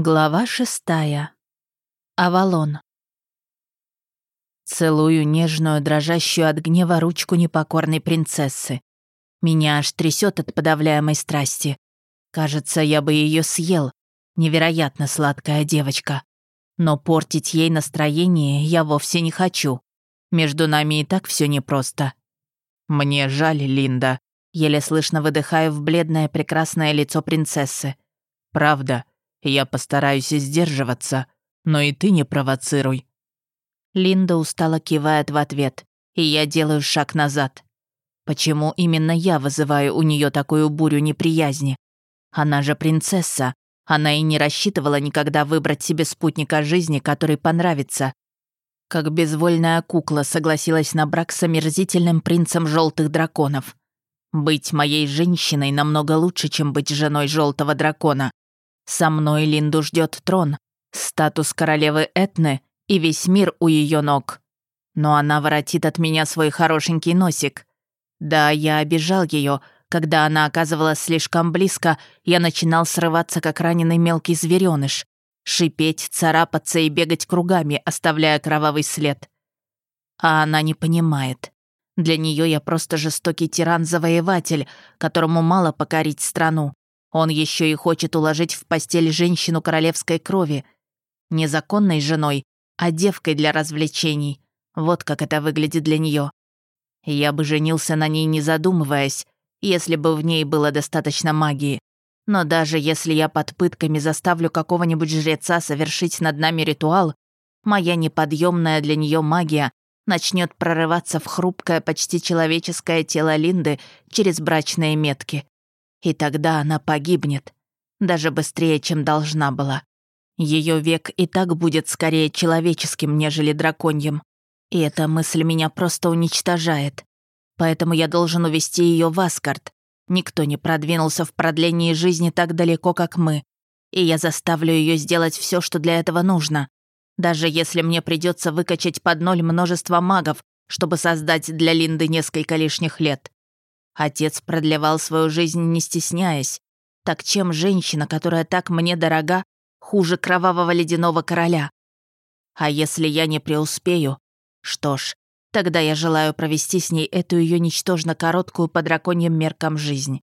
Глава шестая. Авалон. Целую нежную, дрожащую от гнева ручку непокорной принцессы. Меня аж трясет от подавляемой страсти. Кажется, я бы ее съел. Невероятно сладкая девочка. Но портить ей настроение я вовсе не хочу. Между нами и так все непросто. Мне жаль, Линда. Еле слышно выдыхаю в бледное прекрасное лицо принцессы. Правда, я постараюсь сдерживаться, но и ты не провоцируй». Линда устало кивает в ответ, и я делаю шаг назад. Почему именно я вызываю у нее такую бурю неприязни? Она же принцесса. Она и не рассчитывала никогда выбрать себе спутника жизни, который понравится. Как безвольная кукла согласилась на брак с омерзительным принцем желтых драконов. Быть моей женщиной намного лучше, чем быть женой желтого дракона. Со мной Линду ждет трон, статус королевы Этны и весь мир у ее ног. Но она воротит от меня свой хорошенький носик. Да, я обижал ее, когда она оказывалась слишком близко, я начинал срываться, как раненый мелкий зверёныш, шипеть, царапаться и бегать кругами, оставляя кровавый след. А она не понимает. Для нее я просто жестокий тиран-завоеватель, которому мало покорить страну. Он еще и хочет уложить в постель женщину королевской крови. Незаконной женой, а девкой для развлечений. Вот как это выглядит для нее. Я бы женился на ней, не задумываясь, если бы в ней было достаточно магии. Но даже если я под пытками заставлю какого-нибудь жреца совершить над нами ритуал, моя неподъемная для нее магия начнет прорываться в хрупкое, почти человеческое тело Линды через брачные метки. И тогда она погибнет. Даже быстрее, чем должна была. Ее век и так будет скорее человеческим, нежели драконьим. И эта мысль меня просто уничтожает. Поэтому я должен увести ее в Аскарт. Никто не продвинулся в продлении жизни так далеко, как мы. И я заставлю ее сделать все, что для этого нужно. Даже если мне придется выкачать под ноль множество магов, чтобы создать для Линды несколько лишних лет. Отец продлевал свою жизнь, не стесняясь. Так чем женщина, которая так мне дорога, хуже кровавого ледяного короля? А если я не преуспею? Что ж, тогда я желаю провести с ней эту ее ничтожно короткую по драконьим меркам жизнь.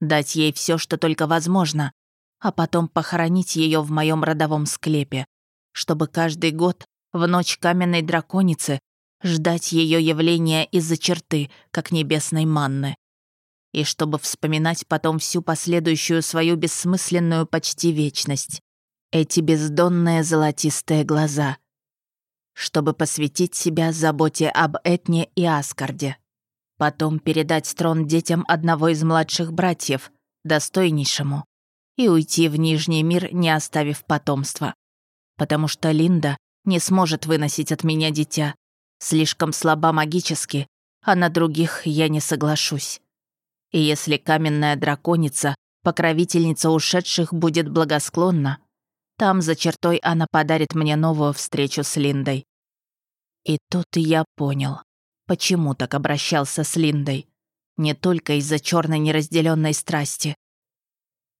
Дать ей все, что только возможно, а потом похоронить ее в моем родовом склепе, чтобы каждый год в ночь каменной драконицы ждать ее явления из-за черты, как небесной манны и чтобы вспоминать потом всю последующую свою бессмысленную почти вечность. Эти бездонные золотистые глаза. Чтобы посвятить себя заботе об Этне и Аскарде. Потом передать трон детям одного из младших братьев, достойнейшему, и уйти в Нижний мир, не оставив потомства. Потому что Линда не сможет выносить от меня дитя. Слишком слаба магически, а на других я не соглашусь. И если каменная драконица, покровительница ушедших, будет благосклонна, там за чертой она подарит мне новую встречу с Линдой. И тут я понял, почему так обращался с Линдой. Не только из-за черной неразделенной страсти.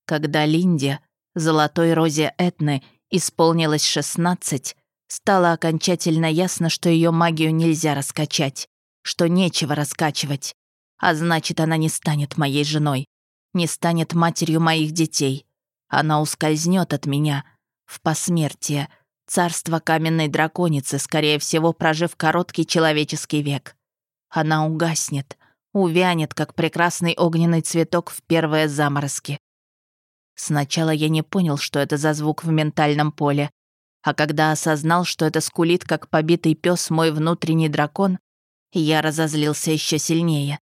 Когда Линде, золотой розе Этны, исполнилось 16, стало окончательно ясно, что ее магию нельзя раскачать, что нечего раскачивать. А значит, она не станет моей женой, не станет матерью моих детей. Она ускользнет от меня в посмертие, царство каменной драконицы, скорее всего, прожив короткий человеческий век. Она угаснет, увянет, как прекрасный огненный цветок в первые заморозки. Сначала я не понял, что это за звук в ментальном поле, а когда осознал, что это скулит, как побитый пес мой внутренний дракон, я разозлился еще сильнее.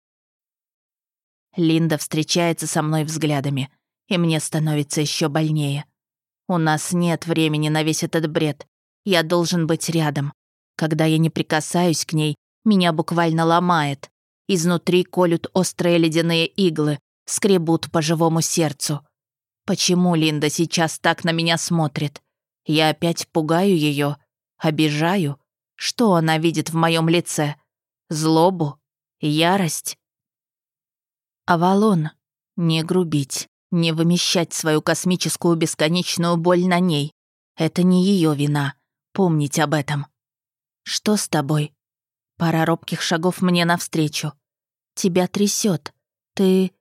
Линда встречается со мной взглядами, и мне становится еще больнее. У нас нет времени на весь этот бред. Я должен быть рядом. Когда я не прикасаюсь к ней, меня буквально ломает. Изнутри колют острые ледяные иглы, скребут по живому сердцу. Почему Линда сейчас так на меня смотрит? Я опять пугаю ее, обижаю. Что она видит в моем лице? Злобу? Ярость? «Авалон, не грубить», Не вымещать свою космическую бесконечную боль на ней. Это не ее вина. Помнить об этом. Что с тобой? Пара робких шагов мне навстречу. Тебя трясет. Ты...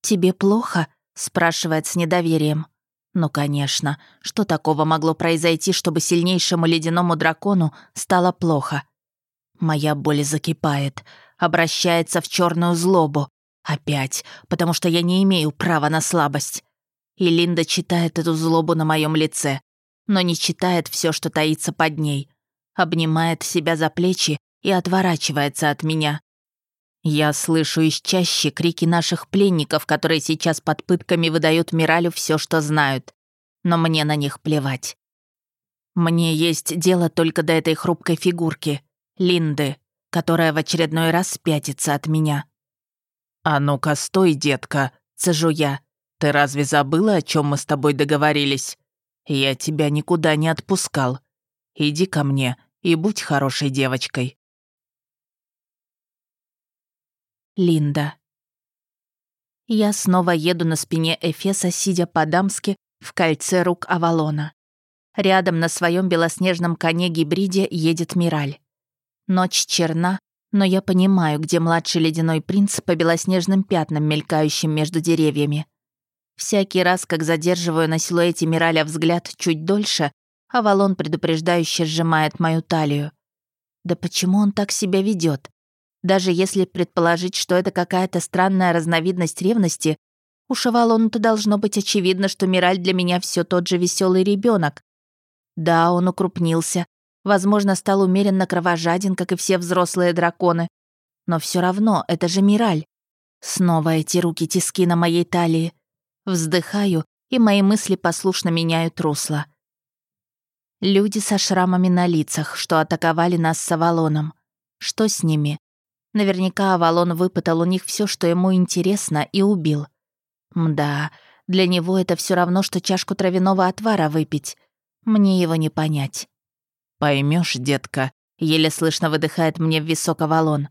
Тебе плохо? Спрашивает с недоверием. Ну, конечно, что такого могло произойти, чтобы сильнейшему ледяному дракону стало плохо? Моя боль закипает, обращается в черную злобу. Опять, потому что я не имею права на слабость. И Линда читает эту злобу на моем лице, но не читает все, что таится под ней. Обнимает себя за плечи и отворачивается от меня. Я слышу из чаще крики наших пленников, которые сейчас под пытками выдают Миралю все, что знают. Но мне на них плевать. Мне есть дело только до этой хрупкой фигурки, Линды, которая в очередной раз спятится от меня. «А ну-ка, стой, детка!» — цежу я. «Ты разве забыла, о чем мы с тобой договорились? Я тебя никуда не отпускал. Иди ко мне и будь хорошей девочкой». Линда. Я снова еду на спине Эфеса, сидя по-дамски в кольце рук Авалона. Рядом на своем белоснежном коне-гибриде едет Мираль. Ночь черна, но я понимаю, где младший ледяной принц по белоснежным пятнам, мелькающим между деревьями. Всякий раз, как задерживаю на силуэте Мираля взгляд чуть дольше, Авалон предупреждающе сжимает мою талию. Да почему он так себя ведет? Даже если предположить, что это какая-то странная разновидность ревности, у Шавалона-то должно быть очевидно, что Мираль для меня все тот же веселый ребенок. Да, он укрупнился, возможно, стал умеренно кровожаден, как и все взрослые драконы. Но все равно, это же Мираль. Снова эти руки-тиски на моей талии. Вздыхаю, и мои мысли послушно меняют русло. Люди со шрамами на лицах, что атаковали нас с Авалоном. Что с ними? Наверняка Авалон выпытал у них все, что ему интересно, и убил. Мда, для него это все равно, что чашку травяного отвара выпить. Мне его не понять. Поймешь, детка», — еле слышно выдыхает мне в висок Авалон.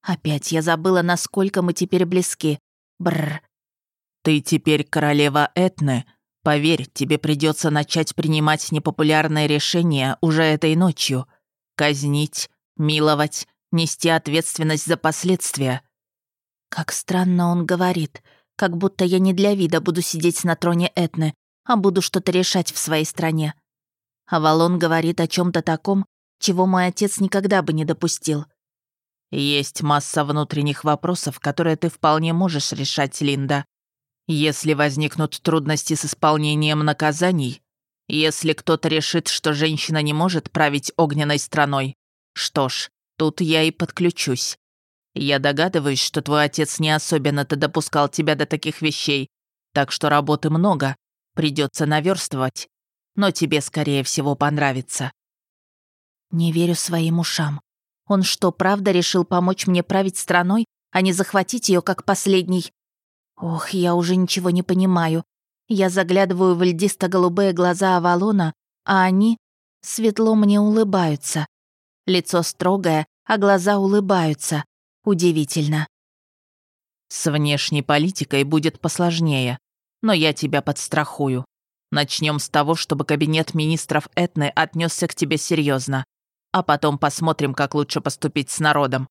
Опять я забыла, насколько мы теперь близки. Бррр. «Ты теперь королева Этны. Поверь, тебе придется начать принимать непопулярные решения уже этой ночью. Казнить, миловать, нести ответственность за последствия. Как странно он говорит, как будто я не для вида буду сидеть на троне Этны, а буду что-то решать в своей стране. Авалон говорит о чем то таком, чего мой отец никогда бы не допустил. Есть масса внутренних вопросов, которые ты вполне можешь решать, Линда. Если возникнут трудности с исполнением наказаний, если кто-то решит, что женщина не может править огненной страной, что ж, Тут я и подключусь. Я догадываюсь, что твой отец не особенно-то допускал тебя до таких вещей, так что работы много, придется наверстывать, но тебе, скорее всего, понравится». Не верю своим ушам. Он что, правда решил помочь мне править страной, а не захватить ее как последний? Ох, я уже ничего не понимаю. Я заглядываю в льдисто-голубые глаза Авалона, а они светло мне улыбаются. Лицо строгое, а глаза улыбаются. Удивительно. С внешней политикой будет посложнее, но я тебя подстрахую. Начнем с того, чтобы кабинет министров Этны отнесся к тебе серьезно, а потом посмотрим, как лучше поступить с народом.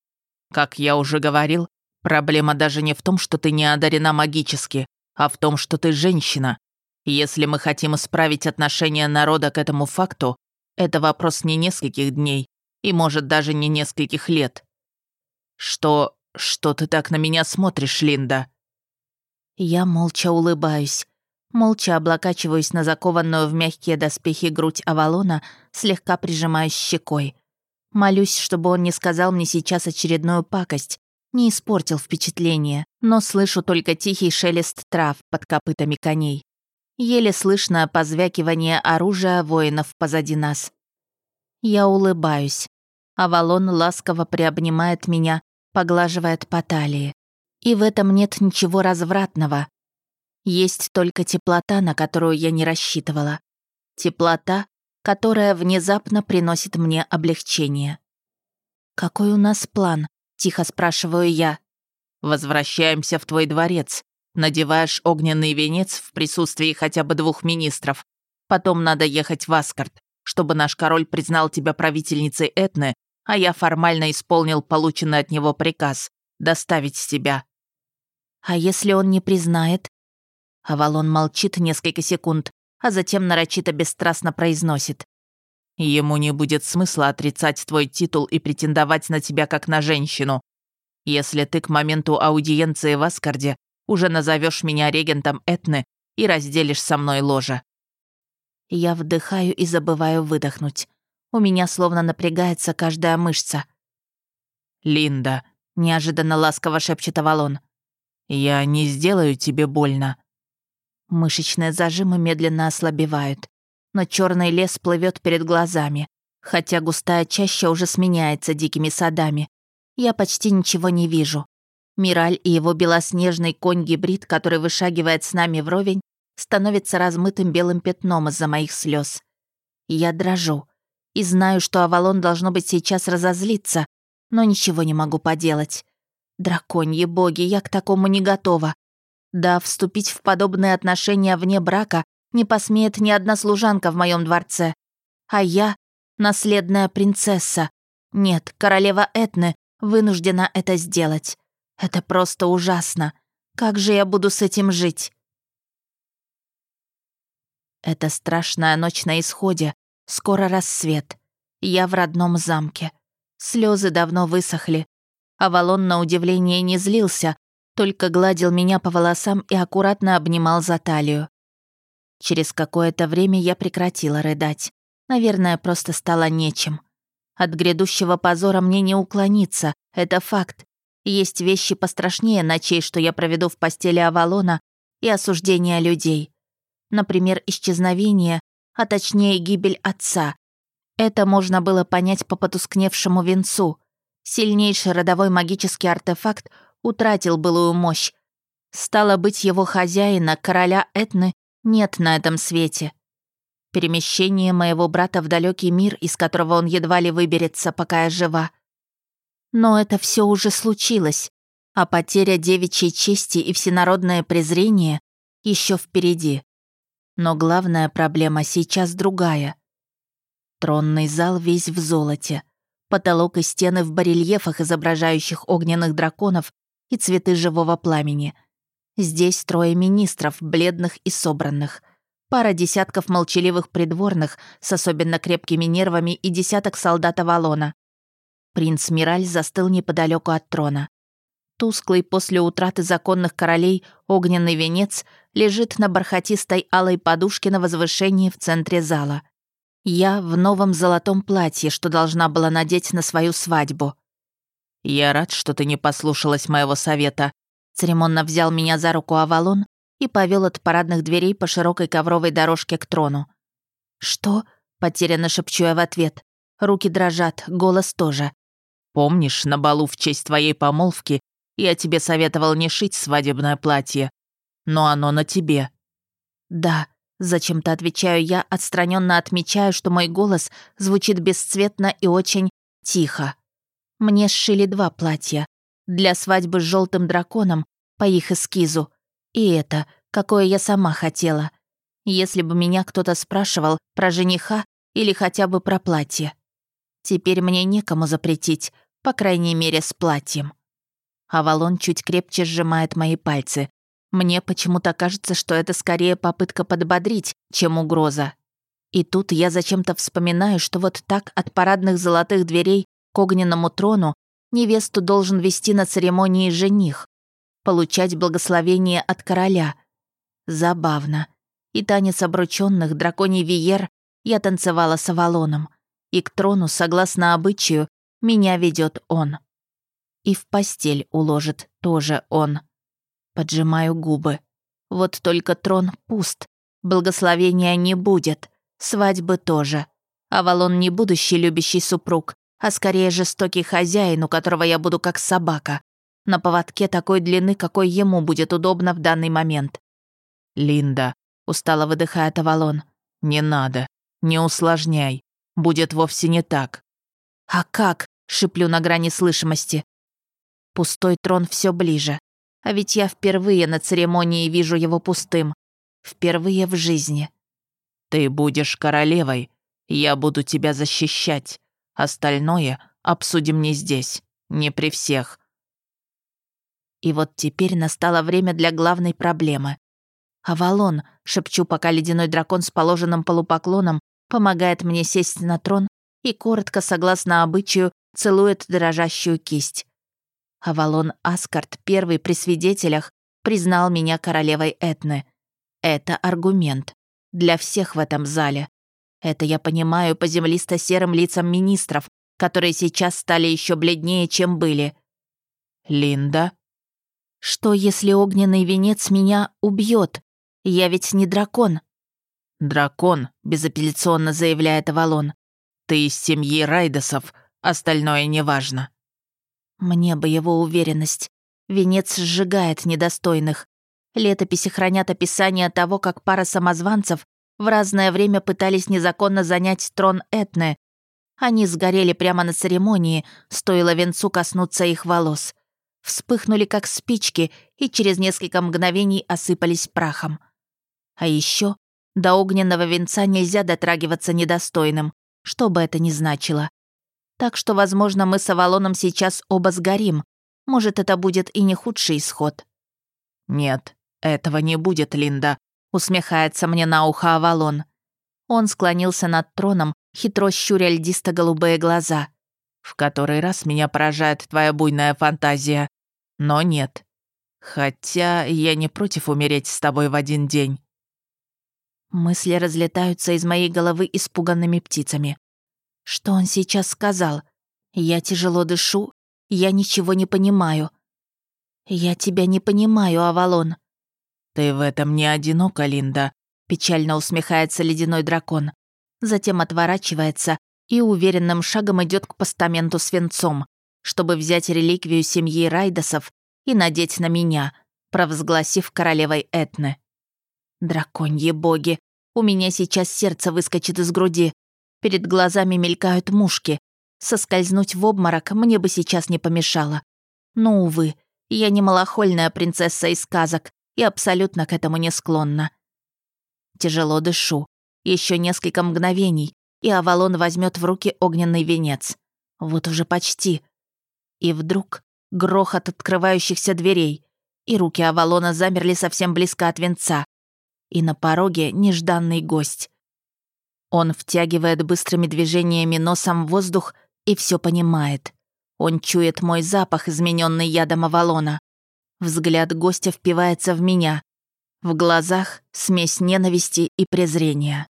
Как я уже говорил, проблема даже не в том, что ты не одарена магически, а в том, что ты женщина. Если мы хотим исправить отношение народа к этому факту, это вопрос не нескольких дней, и, может, даже не нескольких лет. Что... что ты так на меня смотришь, Линда?» Я молча улыбаюсь. Молча облокачиваюсь на закованную в мягкие доспехи грудь Авалона, слегка прижимаюсь щекой. Молюсь, чтобы он не сказал мне сейчас очередную пакость, не испортил впечатление, но слышу только тихий шелест трав под копытами коней. Еле слышное позвякивание оружия воинов позади нас. Я улыбаюсь. Авалон ласково приобнимает меня, поглаживает по талии. И в этом нет ничего развратного. Есть только теплота, на которую я не рассчитывала. Теплота, которая внезапно приносит мне облегчение. «Какой у нас план?» — тихо спрашиваю я. «Возвращаемся в твой дворец. Надеваешь огненный венец в присутствии хотя бы двух министров. Потом надо ехать в Аскарт, чтобы наш король признал тебя правительницей Этны, а я формально исполнил полученный от него приказ — доставить тебя». «А если он не признает?» Авалон молчит несколько секунд, а затем нарочито бесстрастно произносит. «Ему не будет смысла отрицать твой титул и претендовать на тебя как на женщину. Если ты к моменту аудиенции в Аскарде уже назовешь меня регентом Этны и разделишь со мной ложе». Я вдыхаю и забываю выдохнуть. У меня словно напрягается каждая мышца. «Линда», — неожиданно ласково шепчет Авалон, — «я не сделаю тебе больно». Мышечные зажимы медленно ослабевают, но черный лес плывет перед глазами, хотя густая чаща уже сменяется дикими садами. Я почти ничего не вижу. Мираль и его белоснежный конь-гибрид, который вышагивает с нами вровень, становится размытым белым пятном из-за моих слез. Я дрожу и знаю, что Авалон должно быть сейчас разозлиться, но ничего не могу поделать. Драконьи боги, я к такому не готова. Да, вступить в подобные отношения вне брака не посмеет ни одна служанка в моем дворце. А я — наследная принцесса. Нет, королева Этны вынуждена это сделать. Это просто ужасно. Как же я буду с этим жить? Это страшная ночь на исходе. Скоро рассвет. Я в родном замке. Слезы давно высохли. Авалон, на удивление, не злился, только гладил меня по волосам и аккуратно обнимал за талию. Через какое-то время я прекратила рыдать. Наверное, просто стало нечем. От грядущего позора мне не уклониться, это факт. Есть вещи пострашнее ночей, что я проведу в постели Авалона и осуждения людей. Например, исчезновение, а точнее гибель отца. Это можно было понять по потускневшему венцу. Сильнейший родовой магический артефакт утратил былую мощь. Стало быть, его хозяина, короля Этны, нет на этом свете. Перемещение моего брата в далекий мир, из которого он едва ли выберется, пока я жива. Но это все уже случилось, а потеря девичьей чести и всенародное презрение еще впереди. Но главная проблема сейчас другая. Тронный зал весь в золоте. Потолок и стены в барельефах, изображающих огненных драконов и цветы живого пламени. Здесь трое министров, бледных и собранных. Пара десятков молчаливых придворных с особенно крепкими нервами и десяток солдат Авалона. Принц Мираль застыл неподалеку от трона. Тусклый после утраты законных королей огненный венец лежит на бархатистой алой подушке на возвышении в центре зала. Я в новом золотом платье, что должна была надеть на свою свадьбу. «Я рад, что ты не послушалась моего совета», церемонно взял меня за руку Авалон и повел от парадных дверей по широкой ковровой дорожке к трону. «Что?» — потерянно шепчу я в ответ. Руки дрожат, голос тоже. «Помнишь, на балу в честь твоей помолвки я тебе советовал не шить свадебное платье, но оно на тебе». «Да», — зачем-то отвечаю я, отстраненно отмечаю, что мой голос звучит бесцветно и очень тихо. Мне сшили два платья. Для свадьбы с желтым драконом, по их эскизу. И это, какое я сама хотела. Если бы меня кто-то спрашивал про жениха или хотя бы про платье. Теперь мне некому запретить, по крайней мере, с платьем. Авалон чуть крепче сжимает мои пальцы. Мне почему-то кажется, что это скорее попытка подбодрить, чем угроза. И тут я зачем-то вспоминаю, что вот так от парадных золотых дверей к огненному трону невесту должен вести на церемонии жених, получать благословение от короля. Забавно. И танец обручённых, драконий виер, я танцевала с Авалоном. И к трону, согласно обычаю, меня ведет он. И в постель уложит тоже он. Поджимаю губы. Вот только трон пуст. Благословения не будет. Свадьбы тоже. Авалон не будущий любящий супруг, а скорее жестокий хозяин, у которого я буду как собака. На поводке такой длины, какой ему будет удобно в данный момент. «Линда», — устало выдыхает Авалон, — «не надо, не усложняй, будет вовсе не так». «А как?» — шиплю на грани слышимости. Пустой трон все ближе. А ведь я впервые на церемонии вижу его пустым. Впервые в жизни. «Ты будешь королевой. Я буду тебя защищать. Остальное обсудим не здесь, не при всех». И вот теперь настало время для главной проблемы. «Авалон», — шепчу, пока ледяной дракон с положенным полупоклоном помогает мне сесть на трон и коротко, согласно обычаю, целует дрожащую кисть. Авалон Аскарт, первый при свидетелях, признал меня королевой Этны. Это аргумент. Для всех в этом зале. Это я понимаю по землисто-серым лицам министров, которые сейчас стали еще бледнее, чем были. «Линда?» «Что, если огненный венец меня убьет? Я ведь не дракон». «Дракон», — безапелляционно заявляет Авалон. «Ты из семьи Райдосов, остальное неважно». Мне бы его уверенность. Венец сжигает недостойных. Летописи хранят описание того, как пара самозванцев в разное время пытались незаконно занять трон Этны. Они сгорели прямо на церемонии, стоило венцу коснуться их волос. Вспыхнули как спички и через несколько мгновений осыпались прахом. А еще до огненного венца нельзя дотрагиваться недостойным, что бы это ни значило. Так что, возможно, мы с Авалоном сейчас оба сгорим. Может, это будет и не худший исход. «Нет, этого не будет, Линда», — усмехается мне на ухо Авалон. Он склонился над троном, хитро щуря льдисто-голубые глаза. «В который раз меня поражает твоя буйная фантазия. Но нет. Хотя я не против умереть с тобой в один день». Мысли разлетаются из моей головы испуганными птицами. Что он сейчас сказал? Я тяжело дышу, я ничего не понимаю. Я тебя не понимаю, Авалон. Ты в этом не одинока, Линда, печально усмехается ледяной дракон. Затем отворачивается и уверенным шагом идет к постаменту с венцом, чтобы взять реликвию семьи Райдосов и надеть на меня, провозгласив королевой Этны. Драконьи боги, у меня сейчас сердце выскочит из груди. Перед глазами мелькают мушки. Соскользнуть в обморок мне бы сейчас не помешало. Но, увы, я не малохольная принцесса из сказок и абсолютно к этому не склонна. Тяжело дышу. Еще несколько мгновений, и Авалон возьмет в руки огненный венец. Вот уже почти. И вдруг грохот открывающихся дверей, и руки Авалона замерли совсем близко от венца. И на пороге нежданный гость. Он втягивает быстрыми движениями носом воздух и все понимает. Он чует мой запах, измененный ядом Авалона. Взгляд гостя впивается в меня. В глазах смесь ненависти и презрения.